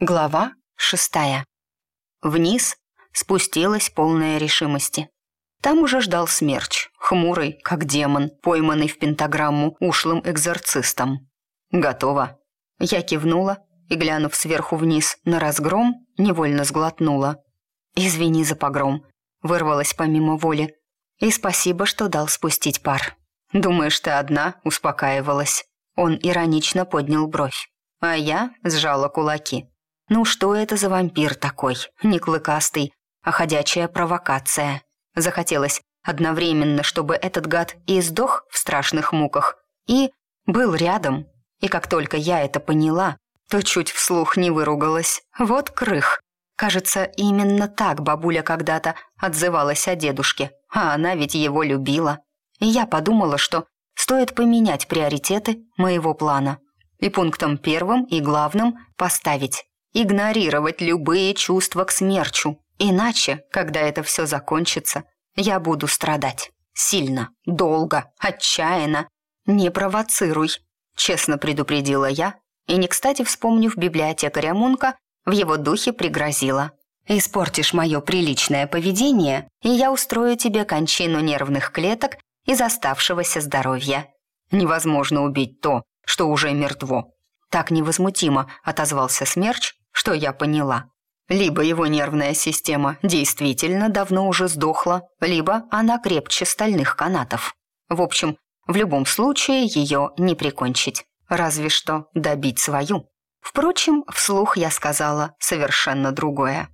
Глава шестая. Вниз спустилась полная решимости. Там уже ждал смерч, хмурый, как демон, пойманный в пентаграмму ушлым экзорцистом. «Готово». Я кивнула и, глянув сверху вниз на разгром, невольно сглотнула. «Извини за погром», — вырвалась помимо воли. «И спасибо, что дал спустить пар». «Думаешь, ты одна?» — успокаивалась. Он иронично поднял бровь, а я сжала кулаки. Ну что это за вампир такой? Не клыкастый, а ходячая провокация. Захотелось одновременно, чтобы этот гад и сдох в страшных муках, и был рядом. И как только я это поняла, то чуть вслух не выругалась. Вот крых. Кажется, именно так бабуля когда-то отзывалась о дедушке, а она ведь его любила. И я подумала, что стоит поменять приоритеты моего плана. И пунктом первым и главным поставить игнорировать любые чувства к смерчу. Иначе, когда это все закончится, я буду страдать. Сильно, долго, отчаянно. Не провоцируй, честно предупредила я, и не кстати вспомнив библиотекаря Мунка, в его духе пригрозила. «Испортишь мое приличное поведение, и я устрою тебе кончину нервных клеток из оставшегося здоровья. Невозможно убить то, что уже мертво». Так невозмутимо отозвался Смерч, что я поняла. Либо его нервная система действительно давно уже сдохла, либо она крепче стальных канатов. В общем, в любом случае ее не прикончить. Разве что добить свою. Впрочем, вслух я сказала совершенно другое.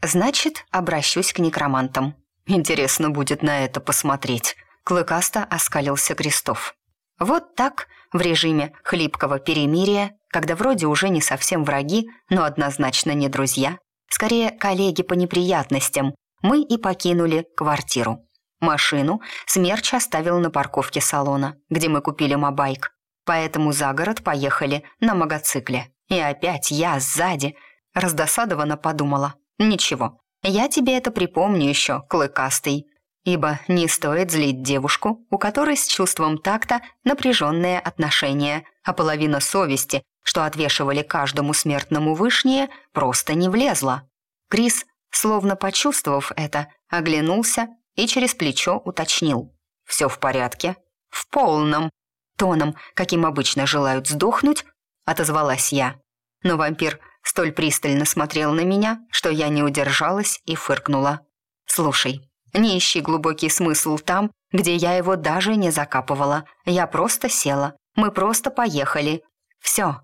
Значит, обращусь к некромантам. Интересно будет на это посмотреть. Клыкасто оскалился Крестов. Вот так, в режиме хлипкого перемирия, когда вроде уже не совсем враги, но однозначно не друзья, скорее коллеги по неприятностям, мы и покинули квартиру. Машину Смерч оставил на парковке салона, где мы купили мобайк. Поэтому за город поехали на мотоцикле. И опять я сзади. Раздосадованно подумала. Ничего, я тебе это припомню еще, клыкастый ибо не стоит злить девушку, у которой с чувством такта напряженные отношения, а половина совести, что отвешивали каждому смертному вышнее, просто не влезла. Крис, словно почувствовав это, оглянулся и через плечо уточнил. «Все в порядке?» «В полном!» Тоном, каким обычно желают сдохнуть, отозвалась я. Но вампир столь пристально смотрел на меня, что я не удержалась и фыркнула. «Слушай, не ищи глубокий смысл там, где я его даже не закапывала. Я просто села. Мы просто поехали. Все.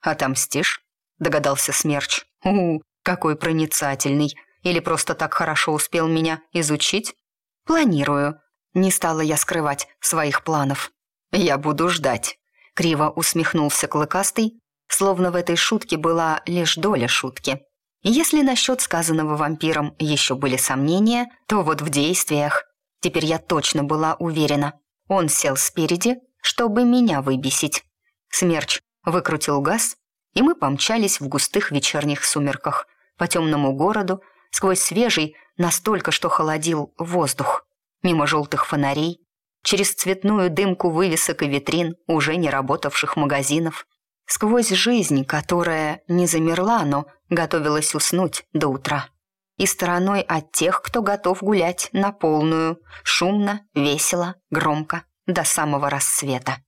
«Отомстишь?» — догадался Смерч. «У, какой проницательный. Или просто так хорошо успел меня изучить?» «Планирую». Не стала я скрывать своих планов. «Я буду ждать», — криво усмехнулся Клыкастый, словно в этой шутке была лишь доля шутки. Если насчет сказанного вампиром еще были сомнения, то вот в действиях. Теперь я точно была уверена. Он сел спереди, чтобы меня выбесить. Смерч выкрутил газ, и мы помчались в густых вечерних сумерках по темному городу, сквозь свежий, настолько, что холодил воздух, мимо желтых фонарей, через цветную дымку вывесок и витрин уже не работавших магазинов, сквозь жизнь, которая не замерла, но готовилась уснуть до утра. И стороной от тех, кто готов гулять на полную, шумно, весело, громко, до самого рассвета.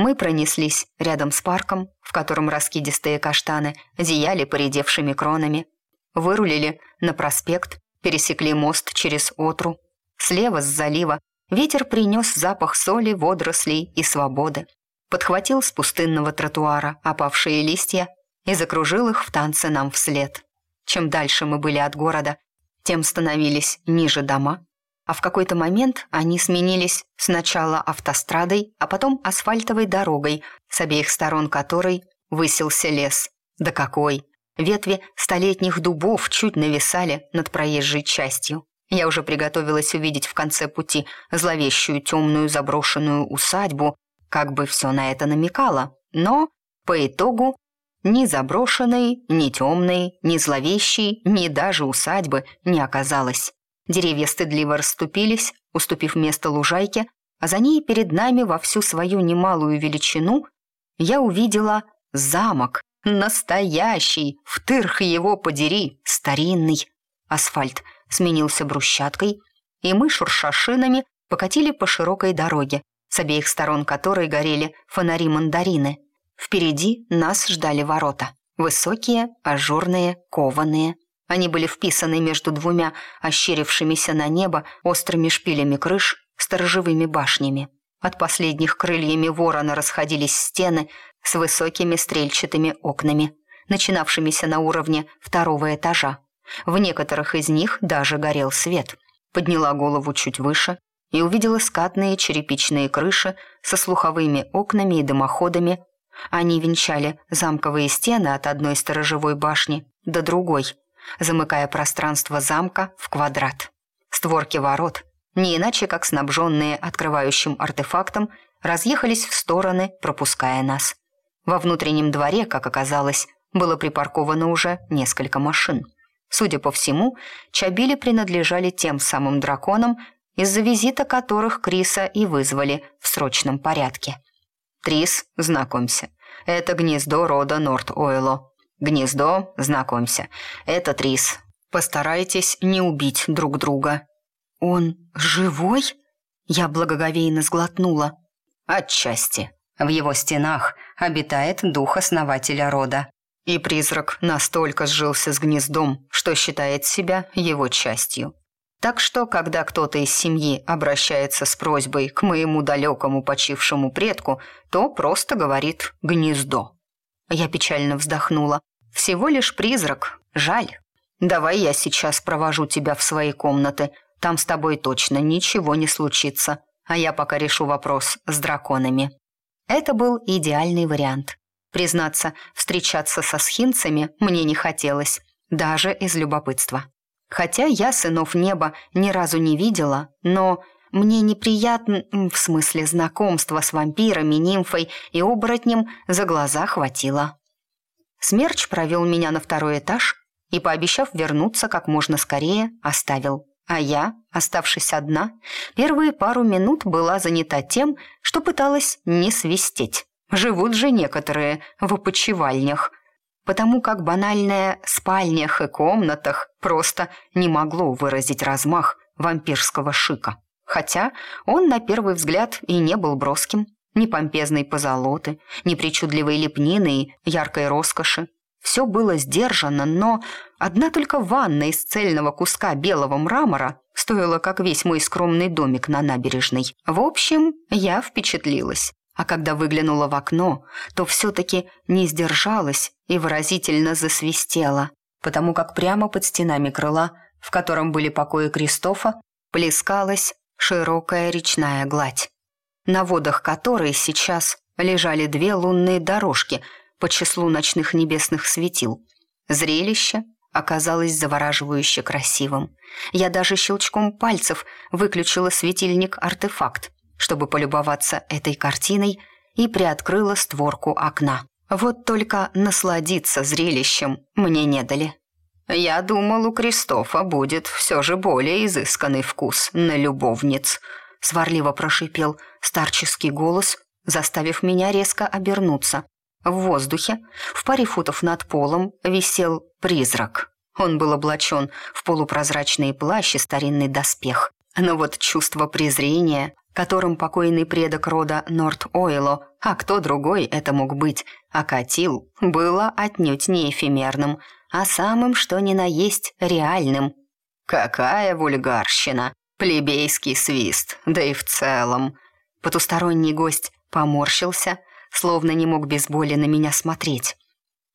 Мы пронеслись рядом с парком, в котором раскидистые каштаны зияли поредевшими кронами, вырулили на проспект, пересекли мост через Отру. Слева с залива ветер принес запах соли, водорослей и свободы подхватил с пустынного тротуара опавшие листья и закружил их в танце нам вслед. Чем дальше мы были от города, тем становились ниже дома, а в какой-то момент они сменились сначала автострадой, а потом асфальтовой дорогой, с обеих сторон которой высился лес. Да какой! Ветви столетних дубов чуть нависали над проезжей частью. Я уже приготовилась увидеть в конце пути зловещую темную заброшенную усадьбу, как бы все на это намекало, но по итогу ни заброшенной, ни темной, ни зловещей, ни даже усадьбы не оказалось. Деревья стыдливо расступились, уступив место лужайке, а за ней перед нами во всю свою немалую величину я увидела замок, Настоящий! Втырх его подери! Старинный! Асфальт сменился брусчаткой, и мы, шурша шинами, покатили по широкой дороге, с обеих сторон которой горели фонари-мандарины. Впереди нас ждали ворота. Высокие, ажурные, кованые. Они были вписаны между двумя ощерившимися на небо острыми шпилями крыш сторожевыми башнями. От последних крыльями ворона расходились стены с высокими стрельчатыми окнами, начинавшимися на уровне второго этажа. В некоторых из них даже горел свет. Подняла голову чуть выше и увидела скатные черепичные крыши со слуховыми окнами и дымоходами. Они венчали замковые стены от одной сторожевой башни до другой, замыкая пространство замка в квадрат. Створки ворот не иначе как снабженные открывающим артефактом, разъехались в стороны, пропуская нас. Во внутреннем дворе, как оказалось, было припарковано уже несколько машин. Судя по всему, Чабили принадлежали тем самым драконам, из-за визита которых Криса и вызвали в срочном порядке. «Трис, знакомься, это гнездо рода Норт-Ойло. Гнездо, знакомься, это Трис. Постарайтесь не убить друг друга». «Он живой?» Я благоговейно сглотнула. «Отчасти. В его стенах обитает дух основателя рода. И призрак настолько сжился с гнездом, что считает себя его частью. Так что, когда кто-то из семьи обращается с просьбой к моему далекому почившему предку, то просто говорит «гнездо». Я печально вздохнула. «Всего лишь призрак. Жаль. Давай я сейчас провожу тебя в свои комнаты», там с тобой точно ничего не случится, а я пока решу вопрос с драконами». Это был идеальный вариант. Признаться, встречаться со схинцами мне не хотелось, даже из любопытства. Хотя я сынов неба ни разу не видела, но мне неприятно, в смысле знакомства с вампирами, нимфой и оборотнем, за глаза хватило. Смерч провел меня на второй этаж и, пообещав вернуться как можно скорее, оставил. А я, оставшись одна, первые пару минут была занята тем, что пыталась не свистеть. Живут же некоторые в опочивальнях, потому как банальное «спальнях» и «комнатах» просто не могло выразить размах вампирского шика. Хотя он на первый взгляд и не был броским, ни помпезной позолоты, ни причудливой лепнины и яркой роскоши. Все было сдержано, но одна только ванна из цельного куска белого мрамора стоила, как весь мой скромный домик на набережной. В общем, я впечатлилась. А когда выглянула в окно, то все-таки не сдержалась и выразительно засвистела, потому как прямо под стенами крыла, в котором были покои Кристофа, плескалась широкая речная гладь, на водах которой сейчас лежали две лунные дорожки – по числу ночных небесных светил. Зрелище оказалось завораживающе красивым. Я даже щелчком пальцев выключила светильник-артефакт, чтобы полюбоваться этой картиной и приоткрыла створку окна. Вот только насладиться зрелищем мне не дали. Я думал, у Кристофа будет все же более изысканный вкус на любовниц, сварливо прошипел старческий голос, заставив меня резко обернуться. В воздухе, в паре футов над полом, висел призрак. Он был облачен в полупрозрачный плащ и старинный доспех. Но вот чувство презрения, которым покойный предок рода Норт-Ойло, а кто другой это мог быть, окатил, было отнюдь не эфемерным, а самым что ни на есть реальным. «Какая вульгарщина! Плебейский свист, да и в целом!» Потусторонний гость поморщился – словно не мог без боли на меня смотреть.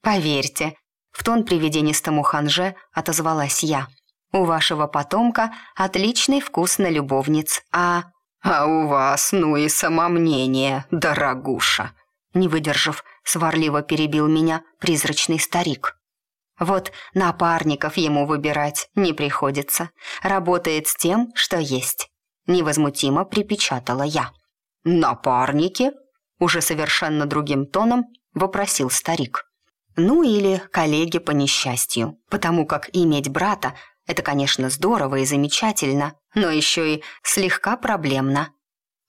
«Поверьте», — в тон привиденистому ханже отозвалась я. «У вашего потомка отличный вкус на любовниц, а...» «А у вас, ну и самомнение, дорогуша!» Не выдержав, сварливо перебил меня призрачный старик. «Вот напарников ему выбирать не приходится. Работает с тем, что есть», — невозмутимо припечатала я. «Напарники?» уже совершенно другим тоном вопросил старик. Ну или коллеги по несчастью, потому как иметь брата – это, конечно, здорово и замечательно, но еще и слегка проблемно.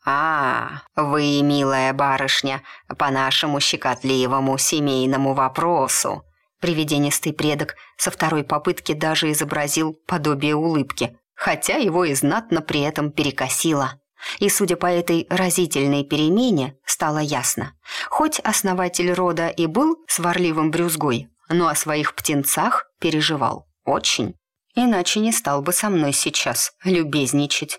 «А, вы, милая барышня, по нашему щекотливому семейному вопросу». Привиденистый предок со второй попытки даже изобразил подобие улыбки, хотя его и знатно при этом перекосило. И, судя по этой разительной перемене, стало ясно. Хоть основатель рода и был сварливым брюзгой, но о своих птенцах переживал. Очень. Иначе не стал бы со мной сейчас любезничать.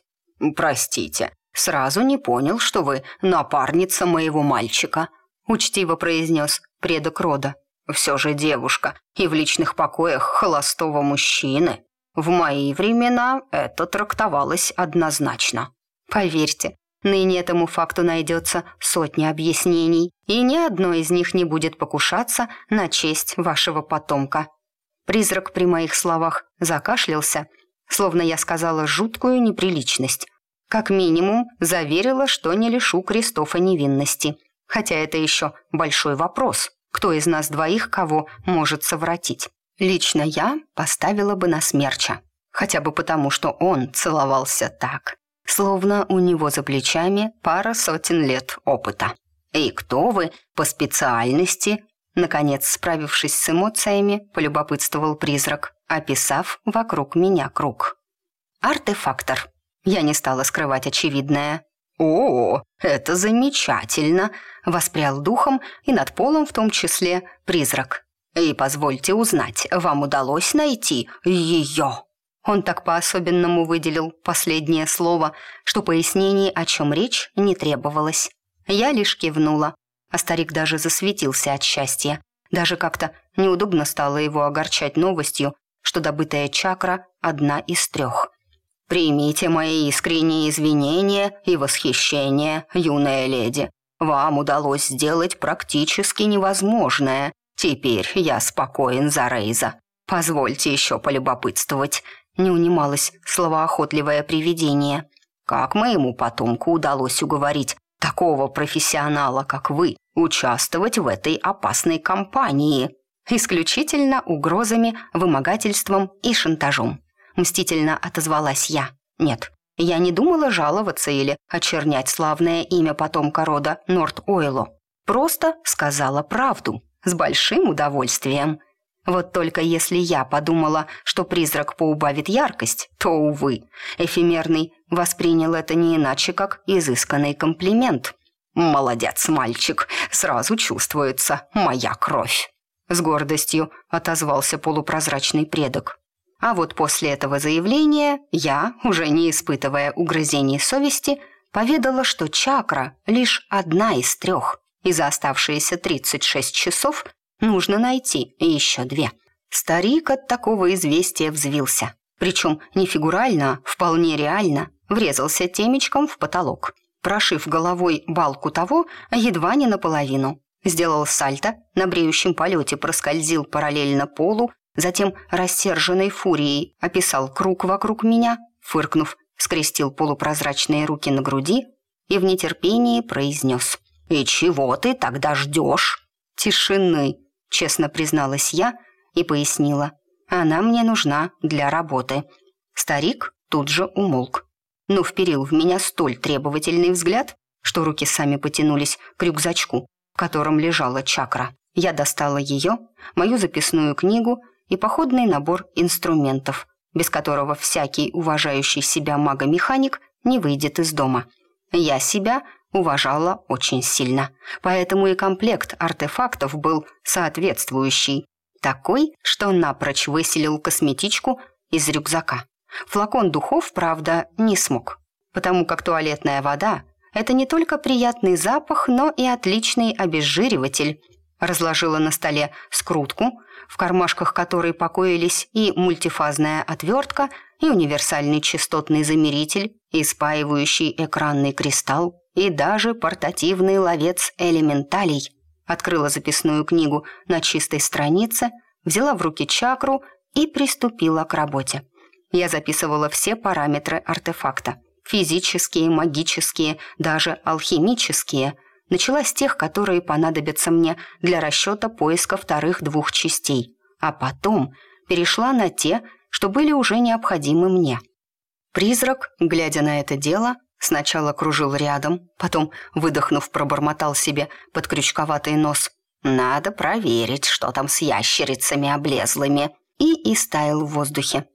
«Простите, сразу не понял, что вы напарница моего мальчика», учтиво произнес предок рода. «Все же девушка и в личных покоях холостого мужчины. В мои времена это трактовалось однозначно». Поверьте, ныне этому факту найдется сотни объяснений, и ни одно из них не будет покушаться на честь вашего потомка. Призрак при моих словах закашлялся, словно я сказала жуткую неприличность. Как минимум, заверила, что не лишу Кристофа невинности. Хотя это еще большой вопрос, кто из нас двоих кого может совратить. Лично я поставила бы на смерча. Хотя бы потому, что он целовался так, словно у него за плечами пара сотен лет опыта. «И кто вы по специальности?» Наконец, справившись с эмоциями, полюбопытствовал призрак, описав вокруг меня круг. «Артефактор». Я не стала скрывать очевидное. «О, это замечательно!» — воспрял духом и над полом в том числе призрак. «И позвольте узнать, вам удалось найти ее?» Он так по-особенному выделил последнее слово, что пояснений, о чем речь, не требовалось. Я лишь кивнула, а старик даже засветился от счастья. Даже как-то неудобно стало его огорчать новостью, что добытая чакра – одна из трех. «Примите мои искренние извинения и восхищение, юная леди. Вам удалось сделать практически невозможное. Теперь я спокоен за Рейза. Позвольте еще полюбопытствовать, не унималось словоохотливое привидение. Как моему потомку удалось уговорить такого профессионала, как вы, участвовать в этой опасной кампании? Исключительно угрозами, вымогательством и шантажом. Мстительно отозвалась я. Нет, я не думала жаловаться или очернять славное имя потомка рода Норт-Ойло. Просто сказала правду, с большим удовольствием. Вот только если я подумала, что призрак поубавит яркость, то, увы, эфемерный воспринял это не иначе, как изысканный комплимент. «Молодец, мальчик, сразу чувствуется моя кровь!» С гордостью отозвался полупрозрачный предок. А вот после этого заявления я, уже не испытывая угрызений совести, поведала, что чакра лишь одна из трех, и за оставшиеся 36 часов Нужно найти еще две. Старик от такого известия взвился. Причем не фигурально, а вполне реально врезался темечком в потолок. Прошив головой балку того, едва не наполовину. Сделал сальто, на бреющем полете проскользил параллельно полу, затем рассерженной фурией описал круг вокруг меня, фыркнув, скрестил полупрозрачные руки на груди и в нетерпении произнес «И чего ты тогда ждешь?» «Тишины», честно призналась я и пояснила. Она мне нужна для работы. Старик тут же умолк, но вперил в меня столь требовательный взгляд, что руки сами потянулись к рюкзачку, в котором лежала чакра. Я достала ее, мою записную книгу и походный набор инструментов, без которого всякий уважающий себя магомеханик не выйдет из дома. Я себя уважала очень сильно. Поэтому и комплект артефактов был соответствующий. Такой, что напрочь выселил косметичку из рюкзака. Флакон духов, правда, не смог. Потому как туалетная вода – это не только приятный запах, но и отличный обезжириватель. Разложила на столе скрутку, в кармашках которой покоились и мультифазная отвертка, и универсальный частотный замеритель, и спаивающий экранный кристалл, и даже портативный ловец элементалей. Открыла записную книгу на чистой странице, взяла в руки чакру и приступила к работе. Я записывала все параметры артефакта. Физические, магические, даже алхимические. Начала с тех, которые понадобятся мне для расчета поиска вторых двух частей. А потом перешла на те, что были уже необходимы мне. Призрак, глядя на это дело, Сначала кружил рядом, потом, выдохнув, пробормотал себе под крючковатый нос. «Надо проверить, что там с ящерицами облезлыми», и истаял в воздухе.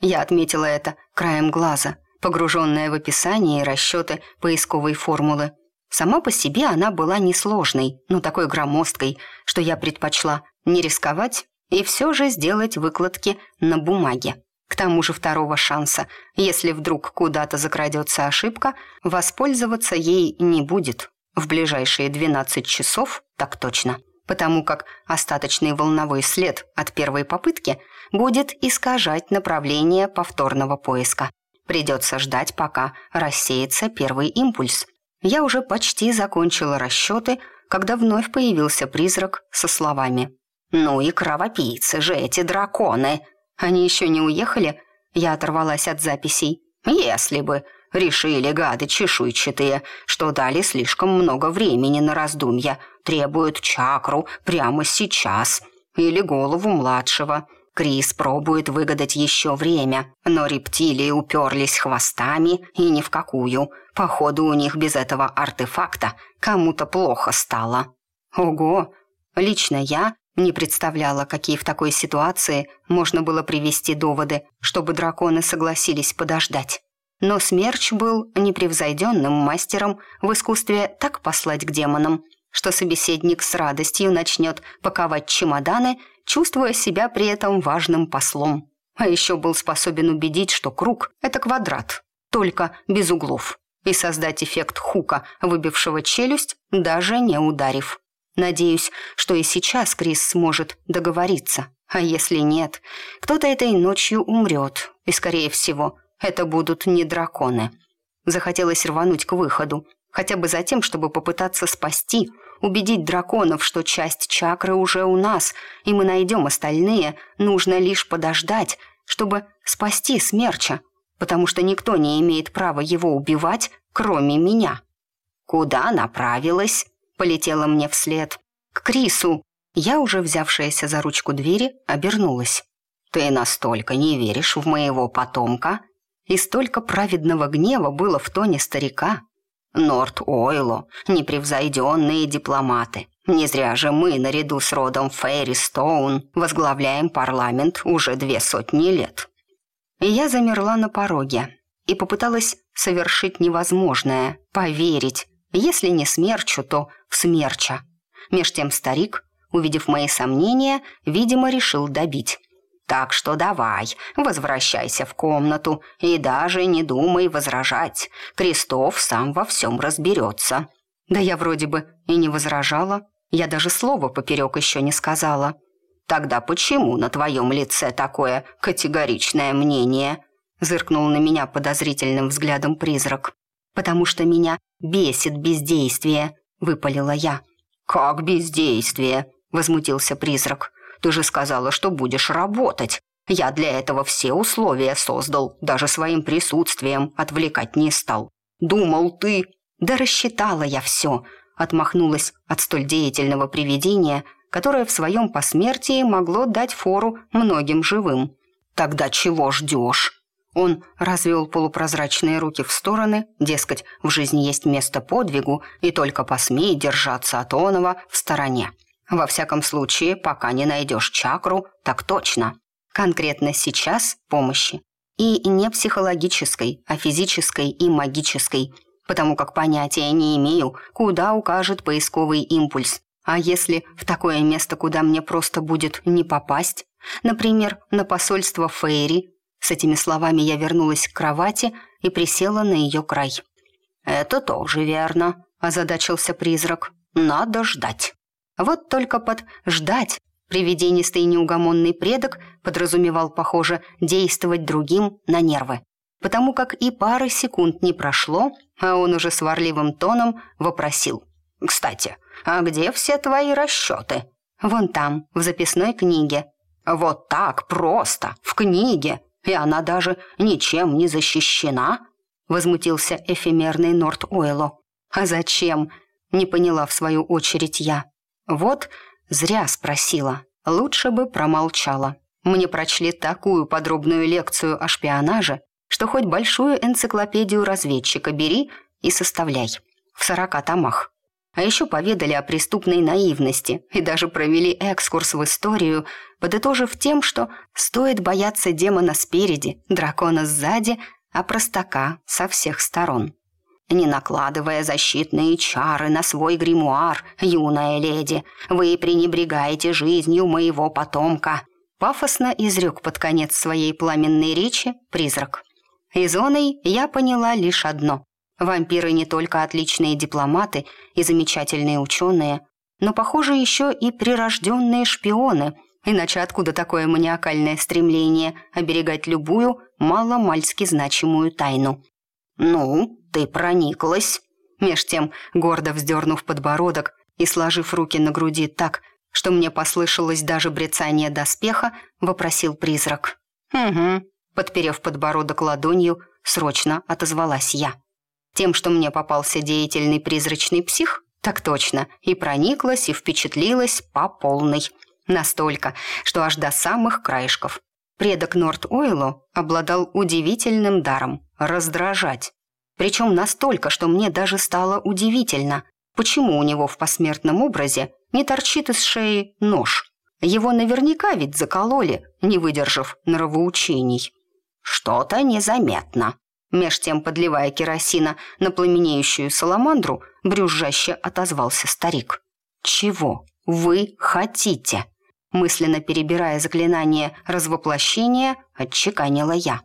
Я отметила это краем глаза, погруженная в описание и расчеты поисковой формулы. Сама по себе она была несложной, но такой громоздкой, что я предпочла не рисковать и все же сделать выкладки на бумаге. К тому же второго шанса, если вдруг куда-то закрадется ошибка, воспользоваться ей не будет. В ближайшие 12 часов так точно. Потому как остаточный волновой след от первой попытки будет искажать направление повторного поиска. Придется ждать, пока рассеется первый импульс. Я уже почти закончила расчеты, когда вновь появился призрак со словами. «Ну и кровопийцы же эти драконы!» Они еще не уехали? Я оторвалась от записей. Если бы решили гады чешуйчатые, что дали слишком много времени на раздумья, требуют чакру прямо сейчас или голову младшего. Крис пробует выгадать еще время, но рептилии уперлись хвостами и ни в какую. Походу, у них без этого артефакта кому-то плохо стало. Ого! Лично я не представляла, какие в такой ситуации можно было привести доводы, чтобы драконы согласились подождать. Но Смерч был непревзойденным мастером в искусстве так послать к демонам, что собеседник с радостью начнет паковать чемоданы, чувствуя себя при этом важным послом. А еще был способен убедить, что круг — это квадрат, только без углов, и создать эффект хука, выбившего челюсть, даже не ударив. Надеюсь, что и сейчас Крис сможет договориться. А если нет, кто-то этой ночью умрет, и, скорее всего, это будут не драконы. Захотелось рвануть к выходу, хотя бы за тем, чтобы попытаться спасти, убедить драконов, что часть чакры уже у нас, и мы найдем остальные, нужно лишь подождать, чтобы спасти смерча, потому что никто не имеет права его убивать, кроме меня. Куда направилась? полетела мне вслед. «К Крису!» Я, уже взявшаяся за ручку двери, обернулась. «Ты настолько не веришь в моего потомка?» И столько праведного гнева было в тоне старика. «Норт Ойло, непревзойденные дипломаты. Не зря же мы, наряду с родом Фейри Стоун, возглавляем парламент уже две сотни лет». И я замерла на пороге и попыталась совершить невозможное – поверить, если не смерчу, то в смерча. Меж тем старик, увидев мои сомнения, видимо, решил добить. «Так что давай, возвращайся в комнату и даже не думай возражать. Крестов сам во всем разберется». Да я вроде бы и не возражала. Я даже слова поперек еще не сказала. «Тогда почему на твоем лице такое категоричное мнение?» Зыркнул на меня подозрительным взглядом призрак потому что меня бесит бездействие», — выпалила я. «Как бездействие?» — возмутился призрак. «Ты же сказала, что будешь работать. Я для этого все условия создал, даже своим присутствием отвлекать не стал. Думал ты...» «Да рассчитала я все», — отмахнулась от столь деятельного привидения, которое в своем посмертии могло дать фору многим живым. «Тогда чего ждешь?» Он развел полупрозрачные руки в стороны, дескать, в жизни есть место подвигу, и только посмей держаться от оного в стороне. Во всяком случае, пока не найдешь чакру, так точно. Конкретно сейчас помощи. И не психологической, а физической и магической, потому как понятия не имею, куда укажет поисковый импульс. А если в такое место, куда мне просто будет не попасть? Например, на посольство Фейри с этими словами я вернулась к кровати и присела на ее край. «Это тоже верно», – озадачился призрак. «Надо ждать». Вот только под «ждать» привиденистый неугомонный предок подразумевал, похоже, действовать другим на нервы. Потому как и пары секунд не прошло, а он уже сварливым тоном вопросил. «Кстати, а где все твои расчеты?» «Вон там, в записной книге». «Вот так просто, в книге!» и она даже ничем не защищена?» — возмутился эфемерный Норт Ойло. «А зачем?» — не поняла в свою очередь я. «Вот зря спросила. Лучше бы промолчала. Мне прочли такую подробную лекцию о шпионаже, что хоть большую энциклопедию разведчика бери и составляй. В сорока томах. А еще поведали о преступной наивности и даже провели экскурс в историю, подытожив тем, что стоит бояться демона спереди, дракона сзади, а простака со всех сторон. Не накладывая защитные чары на свой гримуар, юная леди, вы пренебрегаете жизнью моего потомка. Пафосно изрек под конец своей пламенной речи призрак. Из оной я поняла лишь одно. Вампиры не только отличные дипломаты и замечательные ученые, но, похоже, еще и прирожденные шпионы, иначе откуда такое маниакальное стремление оберегать любую маломальски значимую тайну? «Ну, ты прониклась!» Меж тем, гордо вздернув подбородок и сложив руки на груди так, что мне послышалось даже брецание доспеха, вопросил призрак. «Угу», подперев подбородок ладонью, срочно отозвалась я. Тем, что мне попался деятельный призрачный псих, так точно, и прониклась, и впечатлилась по полной. Настолько, что аж до самых краешков. Предок Норт Ойлу обладал удивительным даром – раздражать. Причем настолько, что мне даже стало удивительно, почему у него в посмертном образе не торчит из шеи нож. Его наверняка ведь закололи, не выдержав нравоучений. «Что-то незаметно», Меж тем, подливая керосина на пламенеющую саламандру, брюзжаще отозвался старик. «Чего вы хотите?» Мысленно перебирая заклинание развоплощения, отчеканила я.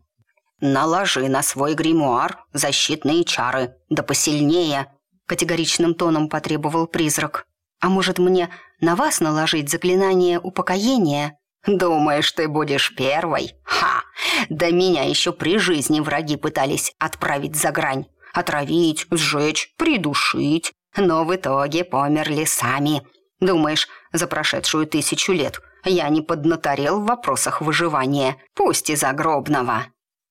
«Наложи на свой гримуар защитные чары, да посильнее!» Категоричным тоном потребовал призрак. «А может мне на вас наложить заклинание упокоения?» «Думаешь, ты будешь первой? Ха! Да меня еще при жизни враги пытались отправить за грань. Отравить, сжечь, придушить. Но в итоге померли сами. Думаешь, за прошедшую тысячу лет я не поднаторел в вопросах выживания, пусть и загробного?»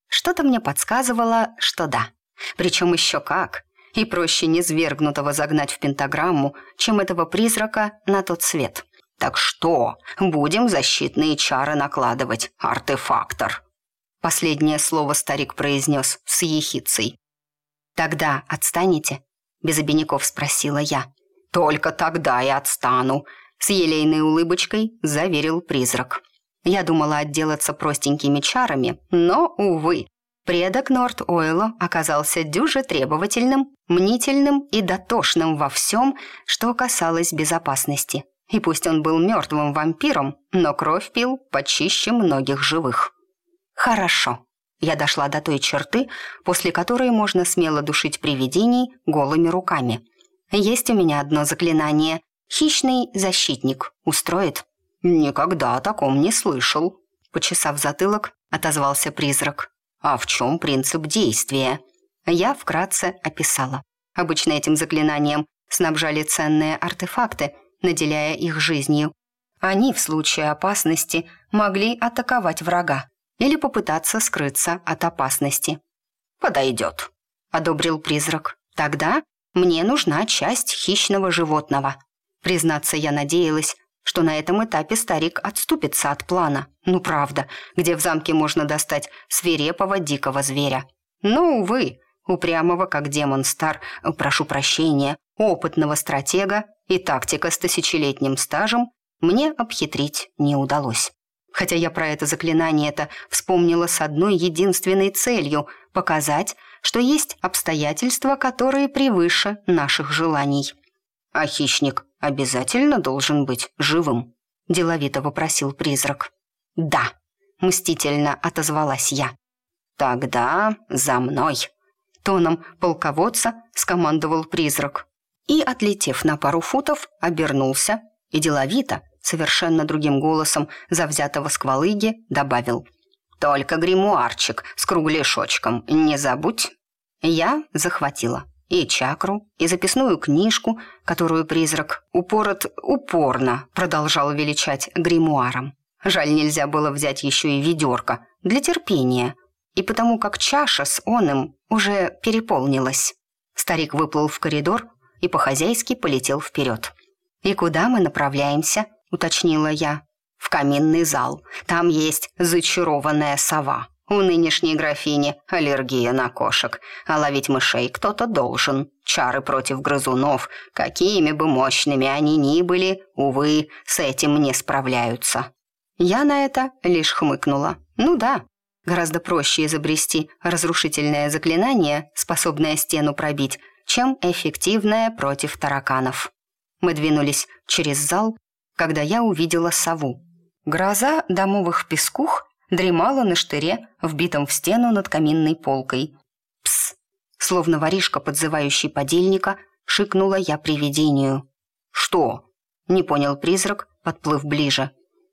Что-то мне подсказывало, что да. Причем еще как. И проще незвергнутого загнать в пентаграмму, чем этого призрака на тот свет. «Так что, будем защитные чары накладывать, артефактор?» Последнее слово старик произнес с ехицей. «Тогда отстанете?» – без обиняков спросила я. «Только тогда я отстану», – с елейной улыбочкой заверил призрак. Я думала отделаться простенькими чарами, но, увы, предок Норт Ойла оказался дюже требовательным, мнительным и дотошным во всем, что касалось безопасности. И пусть он был мертвым вампиром, но кровь пил почище многих живых. Хорошо. Я дошла до той черты, после которой можно смело душить привидений голыми руками. Есть у меня одно заклинание. Хищный защитник. Устроит? Никогда о таком не слышал. Почесав затылок, отозвался призрак. А в чем принцип действия? Я вкратце описала. Обычно этим заклинанием снабжали ценные артефакты – наделяя их жизнью. Они в случае опасности могли атаковать врага или попытаться скрыться от опасности. «Подойдет», — одобрил призрак. «Тогда мне нужна часть хищного животного». Признаться, я надеялась, что на этом этапе старик отступится от плана. Ну, правда, где в замке можно достать свирепого дикого зверя. Но, увы, упрямого, как демон стар, прошу прощения, опытного стратега и тактика с тысячелетним стажем мне обхитрить не удалось. Хотя я про это заклинание-то вспомнила с одной единственной целью – показать, что есть обстоятельства, которые превыше наших желаний. «А хищник обязательно должен быть живым?» – деловито вопросил призрак. «Да», – мстительно отозвалась я. «Тогда за мной», – тоном полководца скомандовал призрак и, отлетев на пару футов, обернулся и деловито, совершенно другим голосом завзятого сквалыги, добавил «Только гримуарчик с кругляшочком не забудь». Я захватила и чакру, и записную книжку, которую призрак упорот упорно продолжал величать гримуаром. Жаль, нельзя было взять еще и ведерко для терпения, и потому как чаша с оным уже переполнилась. Старик выплыл в коридор, и по-хозяйски полетел вперед. «И куда мы направляемся?» – уточнила я. «В каминный зал. Там есть зачарованная сова. У нынешней графини аллергия на кошек, а ловить мышей кто-то должен. Чары против грызунов, какими бы мощными они ни были, увы, с этим не справляются». Я на это лишь хмыкнула. «Ну да, гораздо проще изобрести разрушительное заклинание, способное стену пробить, чем эффективное против тараканов». Мы двинулись через зал, когда я увидела сову. Гроза домовых пескух дремала на штыре, вбитом в стену над каминной полкой. «Пс!» Словно воришка, подзывающий подельника, шикнула я привидению. «Что?» — не понял призрак, подплыв ближе.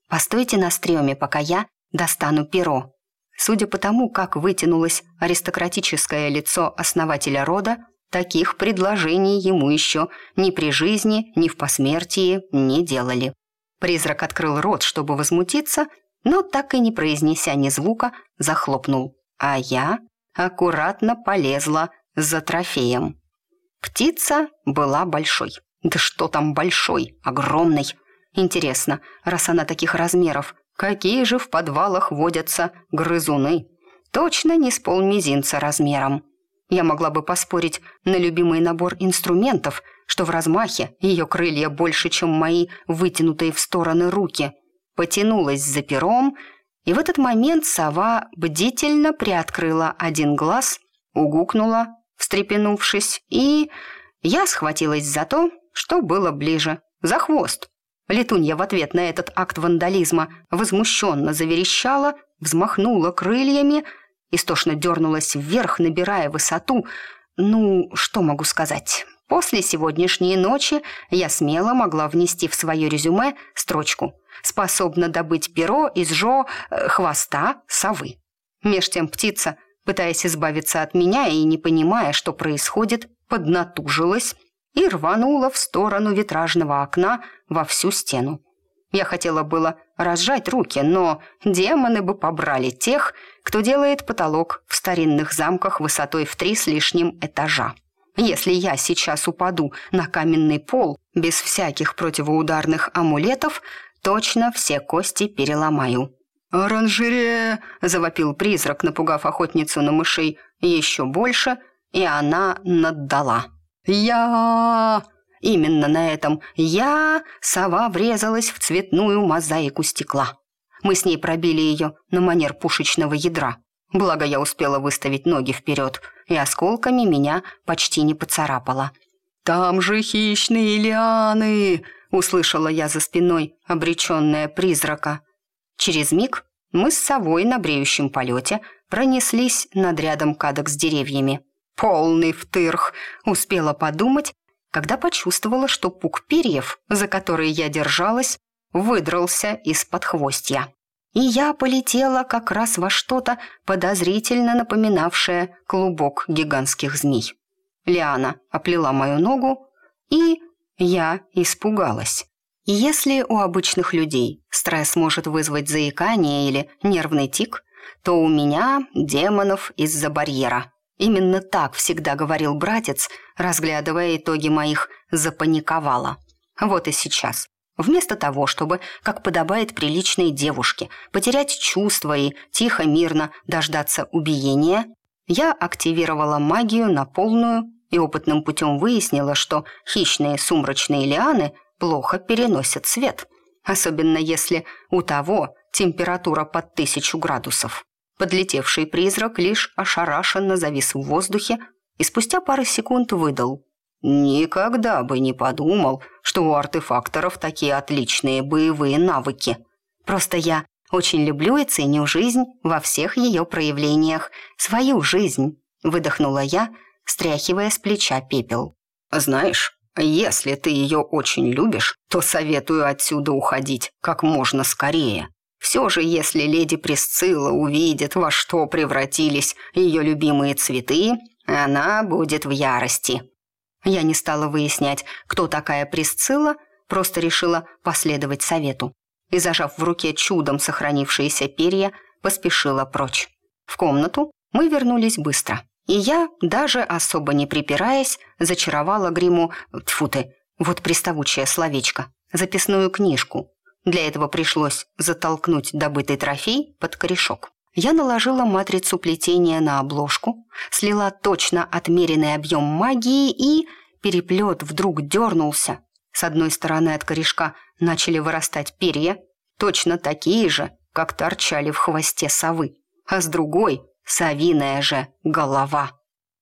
«Постойте на стреме, пока я достану перо». Судя по тому, как вытянулось аристократическое лицо основателя рода, таких предложений ему еще ни при жизни, ни в посмертии не делали. Призрак открыл рот, чтобы возмутиться, но так и не произнеся ни звука, захлопнул. А я аккуратно полезла за трофеем. Птица была большой. Да что там большой, огромной. Интересно, раз она таких размеров, какие же в подвалах водятся грызуны? Точно не с полмизинца размером. Я могла бы поспорить на любимый набор инструментов, что в размахе ее крылья больше, чем мои вытянутые в стороны руки – потянулась за пером, и в этот момент сова бдительно приоткрыла один глаз, угукнула, встрепенувшись, и я схватилась за то, что было ближе, за хвост. Летунья в ответ на этот акт вандализма возмущенно заверещала, взмахнула крыльями, истошно дернулась вверх, набирая высоту. Ну, что могу сказать? После сегодняшней ночи я смело могла внести в свое резюме строчку «Способна добыть перо из жо... Э, хвоста совы». Меж тем птица, пытаясь избавиться от меня и не понимая, что происходит, поднатужилась и рванула в сторону витражного окна во всю стену. Я хотела было разжать руки, но демоны бы побрали тех, кто делает потолок в старинных замках высотой в три с лишним этажа. Если я сейчас упаду на каменный пол без всяких противоударных амулетов, точно все кости переломаю. «Оранжерея!» – завопил призрак, напугав охотницу на мышей еще больше, и она наддала. «Я...» Именно на этом «я» сова врезалась в цветную мозаику стекла. Мы с ней пробили ее на манер пушечного ядра. Благо я успела выставить ноги вперед, и осколками меня почти не поцарапала. «Там же хищные лианы!» — услышала я за спиной, обреченная призрака. Через миг мы с совой на бреющем полете пронеслись над рядом кадок с деревьями. «Полный втырх!» — успела подумать, когда почувствовала, что пук перьев, за которые я держалась, выдрался из-под хвостья и я полетела как раз во что-то подозрительно напоминавшее клубок гигантских змей. Лиана оплела мою ногу, и я испугалась. Если у обычных людей стресс может вызвать заикание или нервный тик, то у меня демонов из-за барьера. Именно так всегда говорил братец, разглядывая итоги моих «запаниковала». Вот и сейчас. Вместо того, чтобы, как подобает приличной девушке, потерять чувства и тихо-мирно дождаться убиения, я активировала магию на полную и опытным путем выяснила, что хищные сумрачные лианы плохо переносят свет, особенно если у того температура под тысячу градусов. Подлетевший призрак лишь ошарашенно завис в воздухе и спустя пару секунд выдал – «Никогда бы не подумал, что у артефакторов такие отличные боевые навыки. Просто я очень люблю и ценю жизнь во всех ее проявлениях. Свою жизнь», — выдохнула я, стряхивая с плеча пепел. «Знаешь, если ты ее очень любишь, то советую отсюда уходить как можно скорее. Все же, если леди Присцилла увидит, во что превратились ее любимые цветы, она будет в ярости». Я не стала выяснять, кто такая Присцилла, просто решила последовать совету. И, зажав в руке чудом сохранившиеся перья, поспешила прочь. В комнату мы вернулись быстро. И я, даже особо не припираясь, зачаровала гриму «Тьфу ты!» Вот приставучее словечко. Записную книжку. Для этого пришлось затолкнуть добытый трофей под корешок. Я наложила матрицу плетения на обложку, слила точно отмеренный объем магии и... Переплет вдруг дернулся. С одной стороны от корешка начали вырастать перья, точно такие же, как торчали в хвосте совы, а с другой — совиная же голова.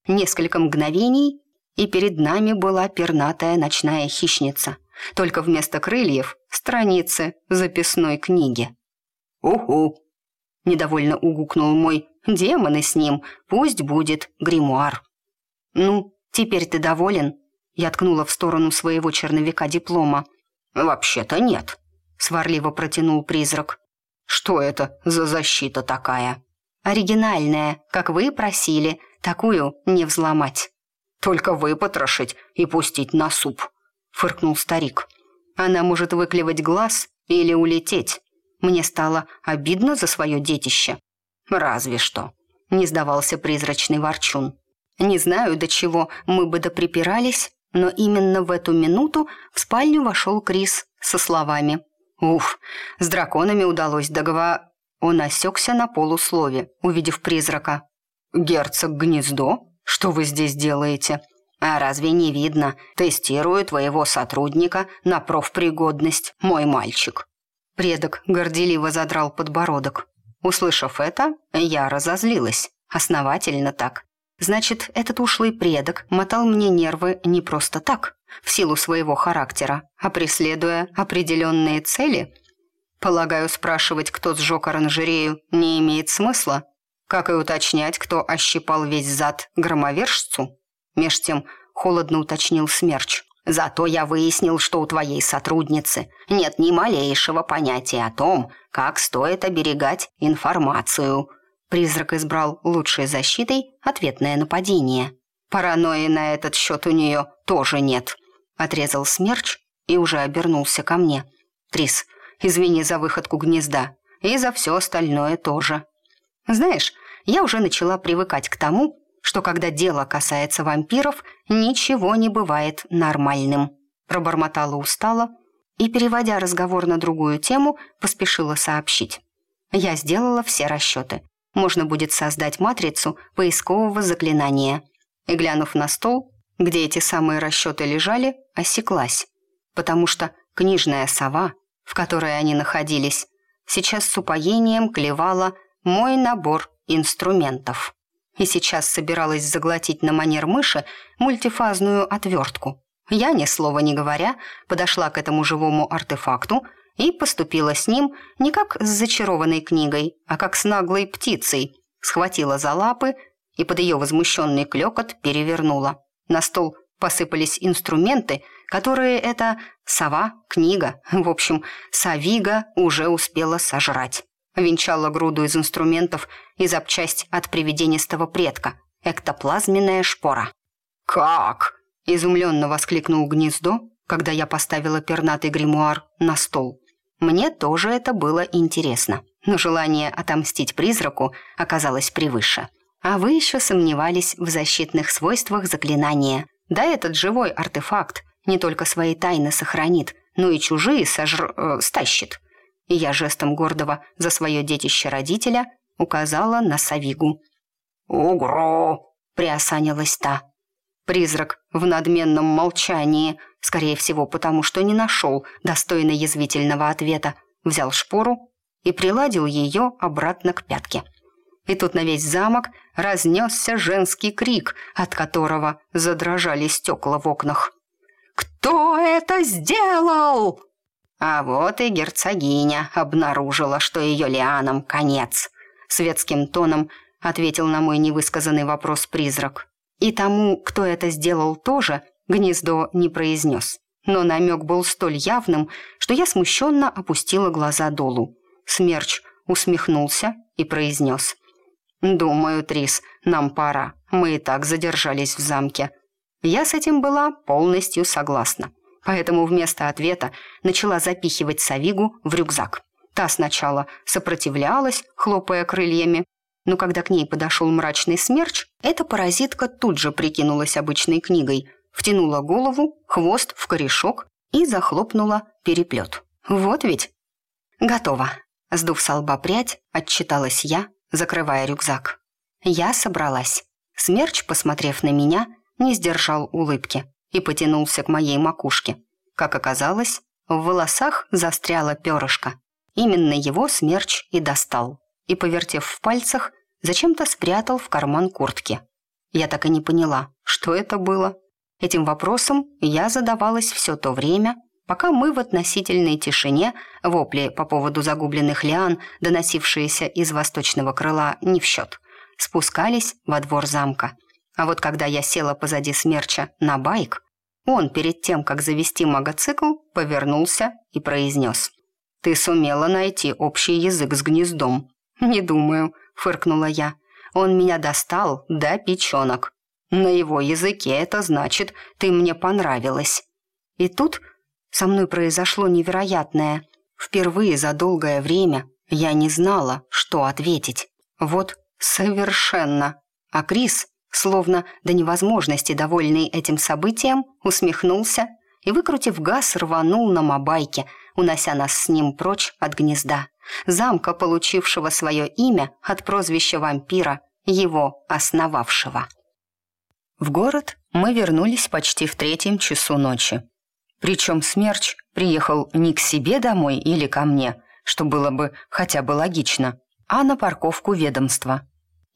Несколько мгновений, и перед нами была пернатая ночная хищница, только вместо крыльев — страницы записной книги. «Уху!» — недовольно угукнул мой «демоны с ним, пусть будет гримуар». «Ну, теперь ты доволен?» Я ткнула в сторону своего черновика диплома. «Вообще-то нет», — сварливо протянул призрак. «Что это за защита такая?» «Оригинальная, как вы просили, такую не взломать». «Только выпотрошить и пустить на суп», — фыркнул старик. «Она может выклевать глаз или улететь. Мне стало обидно за свое детище». «Разве что», — не сдавался призрачный ворчун. «Не знаю, до чего мы бы доприпирались, но именно в эту минуту в спальню вошел Крис со словами «Уф, с драконами удалось договор...» Он осекся на полуслове, увидев призрака. «Герцог Гнездо? Что вы здесь делаете?» «А разве не видно? Тестирую твоего сотрудника на профпригодность, мой мальчик». Предок горделиво задрал подбородок. Услышав это, я разозлилась. Основательно так. Значит, этот ушлый предок мотал мне нервы не просто так, в силу своего характера, а преследуя определенные цели? Полагаю, спрашивать, кто сжег оранжерею, не имеет смысла, как и уточнять, кто ощипал весь зад громовержцу. Меж тем холодно уточнил Смерч. «Зато я выяснил, что у твоей сотрудницы нет ни малейшего понятия о том, как стоит оберегать информацию», Призрак избрал лучшей защитой ответное нападение. Паранойи на этот счет у нее тоже нет. Отрезал смерч и уже обернулся ко мне. Трис, извини за выходку гнезда. И за все остальное тоже. Знаешь, я уже начала привыкать к тому, что когда дело касается вампиров, ничего не бывает нормальным. Пробормотала устало и, переводя разговор на другую тему, поспешила сообщить. Я сделала все расчеты можно будет создать матрицу поискового заклинания. И глянув на стол, где эти самые расчеты лежали, осеклась, потому что книжная сова, в которой они находились, сейчас с упоением клевала мой набор инструментов. И сейчас собиралась заглотить на манер мыши мультифазную отвертку. Я, ни слова не говоря, подошла к этому живому артефакту – и поступила с ним не как с зачарованной книгой, а как с наглой птицей. Схватила за лапы и под ее возмущенный клекот перевернула. На стол посыпались инструменты, которые эта сова, книга, в общем, савига уже успела сожрать. Венчала груду из инструментов и запчасть от привиденистого предка, эктоплазменная шпора. «Как?» – изумленно воскликнул гнездо, когда я поставила пернатый гримуар на стол. Мне тоже это было интересно, но желание отомстить призраку оказалось превыше. А вы еще сомневались в защитных свойствах заклинания. Да этот живой артефакт не только свои тайны сохранит, но и чужие сожр... Э, стащит. И я жестом гордого за свое детище родителя указала на Савигу. «Угро!» — приосанилась та. Призрак в надменном молчании, скорее всего, потому что не нашел достойно язвительного ответа, взял шпору и приладил ее обратно к пятке. И тут на весь замок разнесся женский крик, от которого задрожали стекла в окнах. «Кто это сделал?» А вот и герцогиня обнаружила, что ее лианам конец. Светским тоном ответил на мой невысказанный вопрос призрак. И тому, кто это сделал тоже, гнездо не произнес. Но намек был столь явным, что я смущенно опустила глаза долу. Смерч усмехнулся и произнес. «Думаю, Трис, нам пора. Мы и так задержались в замке». Я с этим была полностью согласна. Поэтому вместо ответа начала запихивать Савигу в рюкзак. Та сначала сопротивлялась, хлопая крыльями, но когда к ней подошел мрачный смерч, эта паразитка тут же прикинулась обычной книгой, втянула голову, хвост в корешок и захлопнула переплет. Вот ведь. Готово. Сдув со лба прядь, отчиталась я, закрывая рюкзак. Я собралась. Смерч, посмотрев на меня, не сдержал улыбки и потянулся к моей макушке. Как оказалось, в волосах застряло перышко. Именно его смерч и достал. И, повертев в пальцах, зачем-то спрятал в карман куртки. Я так и не поняла, что это было. Этим вопросом я задавалась все то время, пока мы в относительной тишине, вопли по поводу загубленных лиан, доносившиеся из восточного крыла, не в счет, спускались во двор замка. А вот когда я села позади смерча на байк, он перед тем, как завести магоцикл, повернулся и произнес. «Ты сумела найти общий язык с гнездом». «Не думаю», — фыркнула я. «Он меня достал до печенок. На его языке это значит «ты мне понравилась». И тут со мной произошло невероятное. Впервые за долгое время я не знала, что ответить. Вот совершенно. А Крис, словно до невозможности довольный этим событием, усмехнулся и, выкрутив газ, рванул на мобайке, унося нас с ним прочь от гнезда. Замка, получившего свое имя от прозвища вампира, его основавшего. В город мы вернулись почти в третьем часу ночи. Причем Смерч приехал не к себе домой или ко мне, что было бы хотя бы логично, а на парковку ведомства.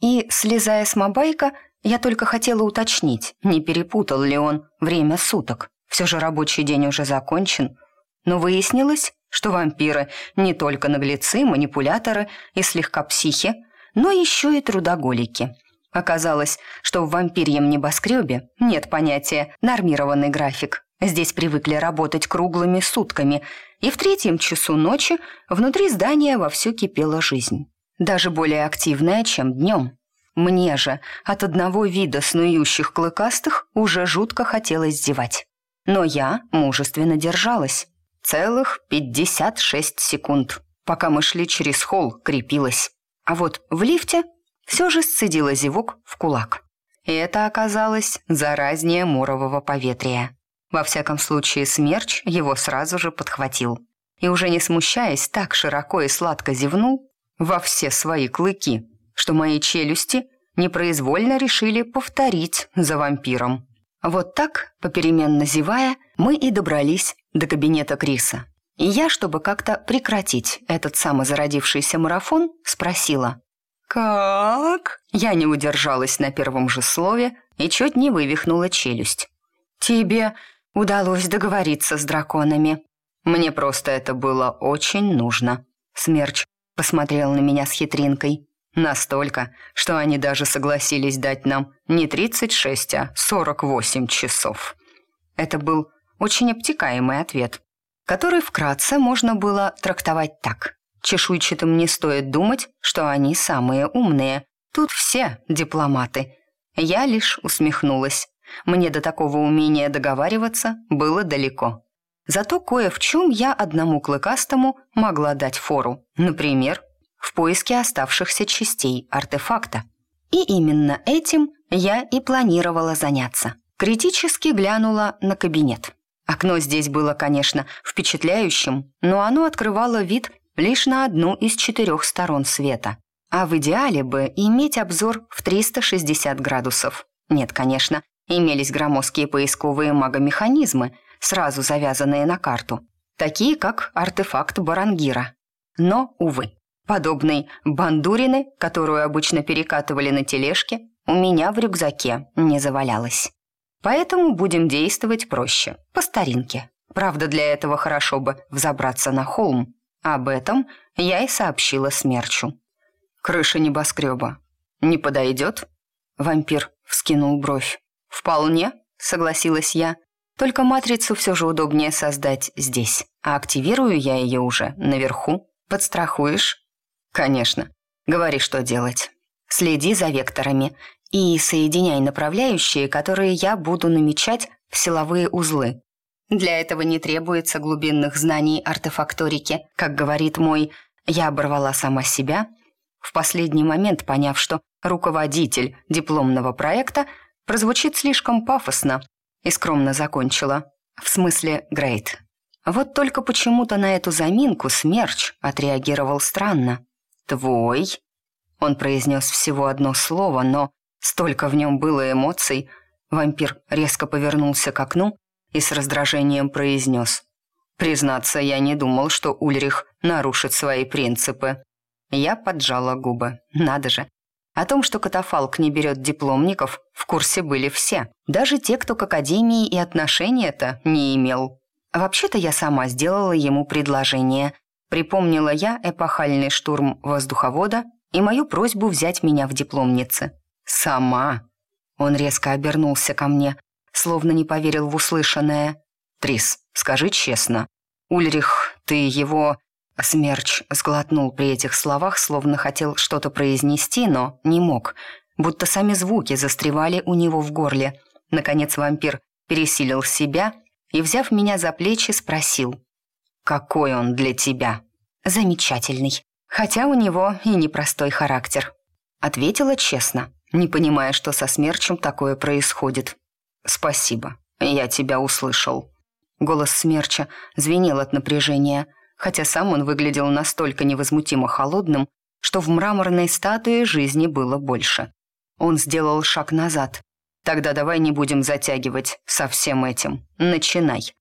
И, слезая с мобайка, я только хотела уточнить, не перепутал ли он время суток. Все же рабочий день уже закончен. Но выяснилось, что вампиры не только наглецы, манипуляторы и слегка психи, но еще и трудоголики. Оказалось, что в вампирьем небоскребе нет понятия «нормированный график», Здесь привыкли работать круглыми сутками, и в третьем часу ночи внутри здания вовсю кипела жизнь. Даже более активная, чем днем. Мне же от одного вида снующих клыкастых уже жутко хотелось зевать. Но я мужественно держалась. Целых 56 секунд, пока мы шли через холл, крепилась. А вот в лифте все же сцедила зевок в кулак. И это оказалось заразнее морового поветрия. Во всяком случае, смерч его сразу же подхватил. И уже не смущаясь, так широко и сладко зевнул во все свои клыки, что мои челюсти непроизвольно решили повторить за вампиром. Вот так, попеременно зевая, мы и добрались до кабинета Криса. И я, чтобы как-то прекратить этот самозародившийся марафон, спросила. «Как?» Я не удержалась на первом же слове и чуть не вывихнула челюсть. «Тебе удалось договориться с драконами. Мне просто это было очень нужно. Смерч посмотрел на меня с хитринкой. Настолько, что они даже согласились дать нам не 36, а 48 часов. Это был очень обтекаемый ответ, который вкратце можно было трактовать так. Чешуйчатым не стоит думать, что они самые умные. Тут все дипломаты. Я лишь усмехнулась. Мне до такого умения договариваться было далеко. Зато кое в чем я одному клыкастому могла дать фору. Например, в поиске оставшихся частей артефакта. И именно этим я и планировала заняться. Критически глянула на кабинет. Окно здесь было, конечно, впечатляющим, но оно открывало вид лишь на одну из четырех сторон света. А в идеале бы иметь обзор в 360 градусов. Нет, конечно, Имелись громоздкие поисковые магомеханизмы, сразу завязанные на карту, такие как артефакт Барангира. Но, увы, подобной бандурины, которую обычно перекатывали на тележке, у меня в рюкзаке не завалялось. Поэтому будем действовать проще, по старинке. Правда, для этого хорошо бы взобраться на холм. Об этом я и сообщила Смерчу. «Крыша небоскреба не подойдет?» Вампир вскинул бровь. «Вполне», — согласилась я. «Только матрицу все же удобнее создать здесь, а активирую я ее уже наверху. Подстрахуешь?» «Конечно. Говори, что делать. Следи за векторами и соединяй направляющие, которые я буду намечать в силовые узлы. Для этого не требуется глубинных знаний артефакторики, как говорит мой «я оборвала сама себя», в последний момент поняв, что руководитель дипломного проекта прозвучит слишком пафосно, и скромно закончила. В смысле, Грейт. Вот только почему-то на эту заминку Смерч отреагировал странно. «Твой?» Он произнес всего одно слово, но столько в нем было эмоций. Вампир резко повернулся к окну и с раздражением произнес. «Признаться, я не думал, что Ульрих нарушит свои принципы». Я поджала губы. Надо же. О том, что катафалк не берет дипломников, в курсе были все. Даже те, кто к академии и отношения-то не имел. Вообще-то я сама сделала ему предложение. Припомнила я эпохальный штурм воздуховода и мою просьбу взять меня в дипломницы. «Сама!» Он резко обернулся ко мне, словно не поверил в услышанное. «Трис, скажи честно, Ульрих, ты его...» Смерч сглотнул при этих словах, словно хотел что-то произнести, но не мог, будто сами звуки застревали у него в горле. Наконец вампир пересилил себя и, взяв меня за плечи, спросил. «Какой он для тебя?» «Замечательный», хотя у него и непростой характер. Ответила честно, не понимая, что со смерчем такое происходит. «Спасибо, я тебя услышал». Голос смерча звенел от напряжения, хотя сам он выглядел настолько невозмутимо холодным, что в мраморной статуе жизни было больше. Он сделал шаг назад. «Тогда давай не будем затягивать со всем этим. Начинай».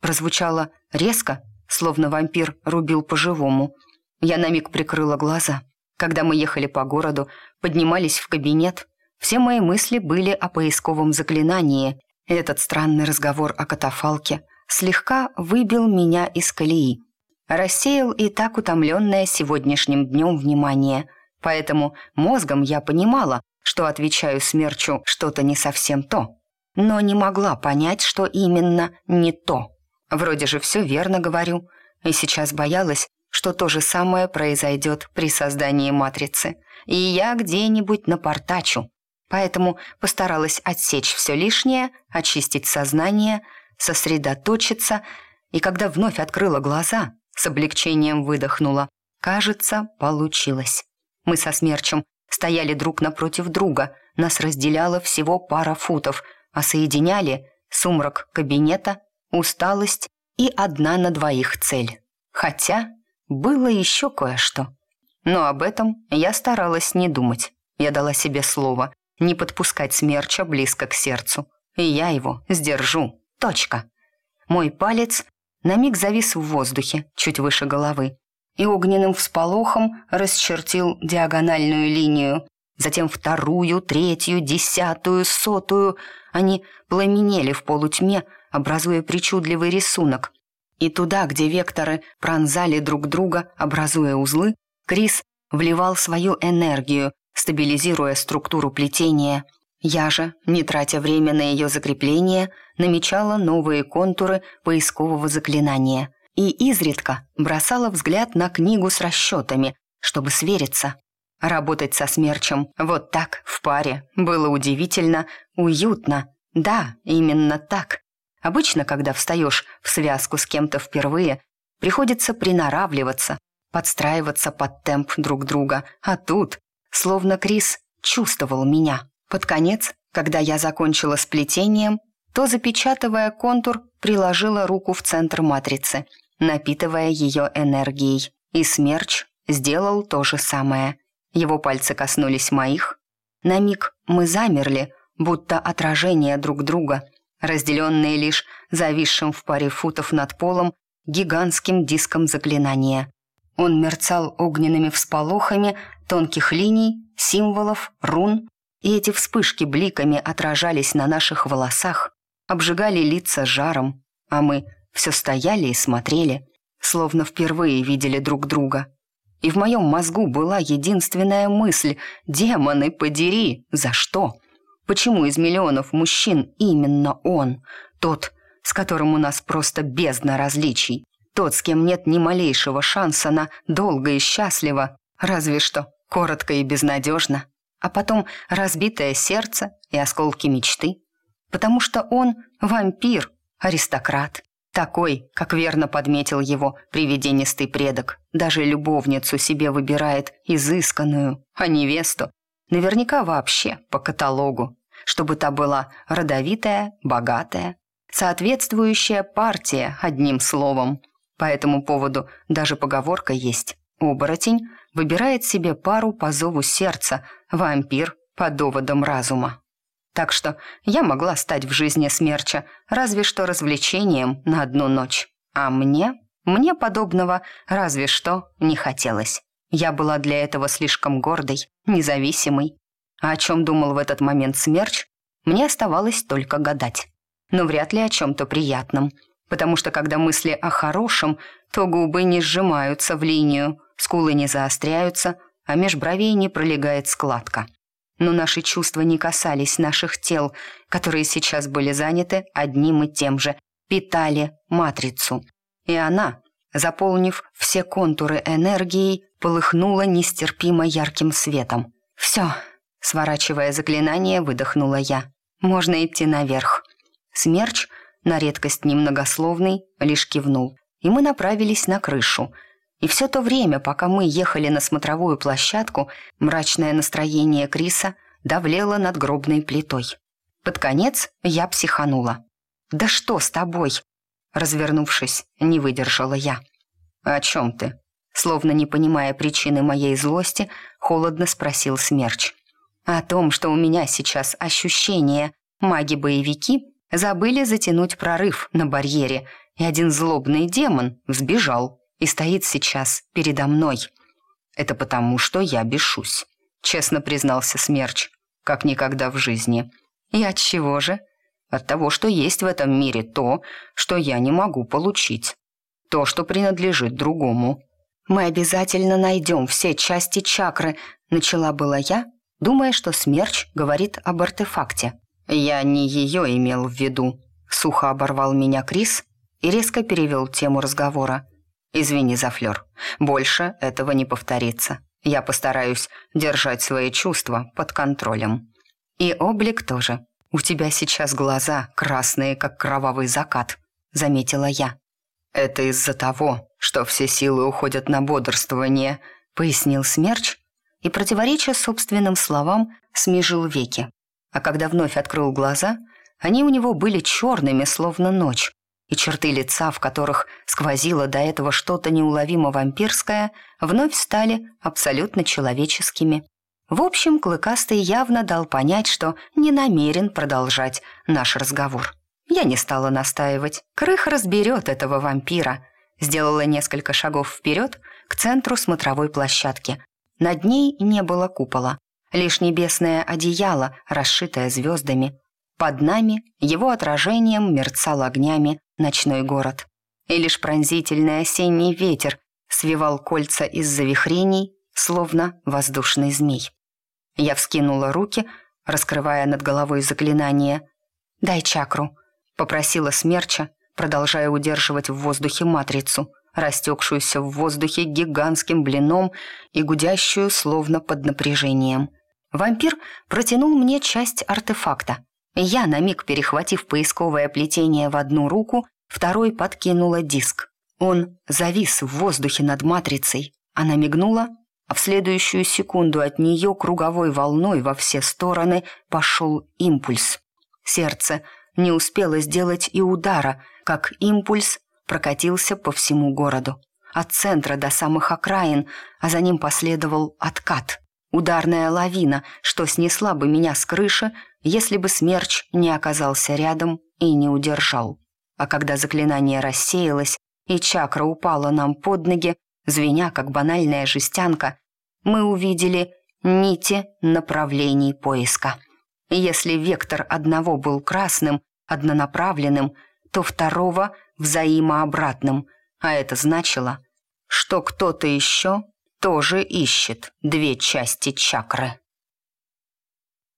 Прозвучало резко, словно вампир рубил по-живому – я на миг прикрыла глаза. Когда мы ехали по городу, поднимались в кабинет, все мои мысли были о поисковом заклинании. Этот странный разговор о катафалке слегка выбил меня из колеи. Рассеял и так утомленное сегодняшним днем внимание. Поэтому мозгом я понимала, что отвечаю смерчу что-то не совсем то. Но не могла понять, что именно не то. Вроде же все верно говорю. И сейчас боялась, что то же самое произойдет при создании матрицы, и я где-нибудь напортачу. Поэтому постаралась отсечь все лишнее, очистить сознание, сосредоточиться, и когда вновь открыла глаза, с облегчением выдохнула. Кажется, получилось. Мы со Смерчем стояли друг напротив друга, нас разделяло всего пара футов, а соединяли сумрак кабинета, усталость и одна на двоих цель. Хотя было еще кое-что. Но об этом я старалась не думать. Я дала себе слово не подпускать смерча близко к сердцу. И я его сдержу. Точка. Мой палец на миг завис в воздухе, чуть выше головы, и огненным всполохом расчертил диагональную линию, затем вторую, третью, десятую, сотую. Они пламенели в полутьме, образуя причудливый рисунок, и туда, где векторы пронзали друг друга, образуя узлы, Крис вливал свою энергию, стабилизируя структуру плетения. Я же, не тратя время на ее закрепление, намечала новые контуры поискового заклинания и изредка бросала взгляд на книгу с расчетами, чтобы свериться. Работать со смерчем вот так, в паре, было удивительно, уютно. Да, именно так. Обычно, когда встаешь в связку с кем-то впервые, приходится приноравливаться, подстраиваться под темп друг друга, а тут, словно Крис чувствовал меня. Под конец, когда я закончила с плетением, то, запечатывая контур, приложила руку в центр матрицы, напитывая ее энергией. И смерч сделал то же самое. Его пальцы коснулись моих. На миг мы замерли, будто отражение друг друга, разделенные лишь зависшим в паре футов над полом гигантским диском заклинания. Он мерцал огненными всполохами тонких линий, символов, рун, и эти вспышки бликами отражались на наших волосах, обжигали лица жаром, а мы все стояли и смотрели, словно впервые видели друг друга. И в моем мозгу была единственная мысль «Демоны, подери! За что?» Почему из миллионов мужчин именно он, тот, с которым у нас просто бездна различий, тот, с кем нет ни малейшего шанса на долго и счастливо, разве что коротко и безнадежно, а потом разбитое сердце и осколки мечты, потому что он вампир, аристократ, такой, как верно подметил его привиденистый предок, даже любовницу себе выбирает изысканную, а невесту Наверняка вообще по каталогу, чтобы та была родовитая, богатая, соответствующая партия, одним словом. По этому поводу даже поговорка есть. Оборотень выбирает себе пару по зову сердца, вампир по доводам разума. Так что я могла стать в жизни смерча разве что развлечением на одну ночь. А мне, мне подобного разве что не хотелось. Я была для этого слишком гордой, независимой. А о чем думал в этот момент смерч, мне оставалось только гадать. Но вряд ли о чем-то приятном. Потому что когда мысли о хорошем, то губы не сжимаются в линию, скулы не заостряются, а меж бровей не пролегает складка но наши чувства не касались наших тел, которые сейчас были заняты одним и тем же, питали матрицу. И она, заполнив все контуры энергией, полыхнула нестерпимо ярким светом. «Все», — сворачивая заклинание, выдохнула я. «Можно идти наверх». Смерч, на редкость немногословный, лишь кивнул, и мы направились на крышу — и все то время, пока мы ехали на смотровую площадку, мрачное настроение Криса давлело над гробной плитой. Под конец я психанула. «Да что с тобой?» Развернувшись, не выдержала я. «О чем ты?» Словно не понимая причины моей злости, холодно спросил Смерч. «О том, что у меня сейчас ощущение. Маги-боевики забыли затянуть прорыв на барьере, и один злобный демон сбежал» и стоит сейчас передо мной. Это потому, что я бешусь, честно признался Смерч, как никогда в жизни. И от чего же? От того, что есть в этом мире то, что я не могу получить. То, что принадлежит другому. Мы обязательно найдем все части чакры, начала была я, думая, что Смерч говорит об артефакте. Я не ее имел в виду. Сухо оборвал меня Крис и резко перевел тему разговора. Извини за флёр. Больше этого не повторится. Я постараюсь держать свои чувства под контролем. И облик тоже. У тебя сейчас глаза красные, как кровавый закат, заметила я. Это из-за того, что все силы уходят на бодрствование, пояснил Смерч и, противореча собственным словам, смежил веки. А когда вновь открыл глаза, они у него были черными, словно ночь, и черты лица, в которых сквозило до этого что-то неуловимо вампирское, вновь стали абсолютно человеческими. В общем, Клыкастый явно дал понять, что не намерен продолжать наш разговор. Я не стала настаивать. Крых разберет этого вампира. Сделала несколько шагов вперед к центру смотровой площадки. Над ней не было купола. Лишь небесное одеяло, расшитое звездами. Под нами его отражением мерцал огнями ночной город. И лишь пронзительный осенний ветер свивал кольца из завихрений, словно воздушный змей. Я вскинула руки, раскрывая над головой заклинание. «Дай чакру», — попросила смерча, продолжая удерживать в воздухе матрицу, растекшуюся в воздухе гигантским блином и гудящую словно под напряжением. Вампир протянул мне часть артефакта. Я, на миг перехватив поисковое плетение в одну руку, второй подкинула диск. Он завис в воздухе над матрицей. Она мигнула, а в следующую секунду от нее круговой волной во все стороны пошел импульс. Сердце не успело сделать и удара, как импульс прокатился по всему городу. От центра до самых окраин, а за ним последовал откат. Ударная лавина, что снесла бы меня с крыши, если бы смерч не оказался рядом и не удержал. А когда заклинание рассеялось и чакра упала нам под ноги, звеня как банальная жестянка, мы увидели нити направлений поиска. Если вектор одного был красным, однонаправленным, то второго — взаимообратным, а это значило, что кто-то еще тоже ищет две части чакры.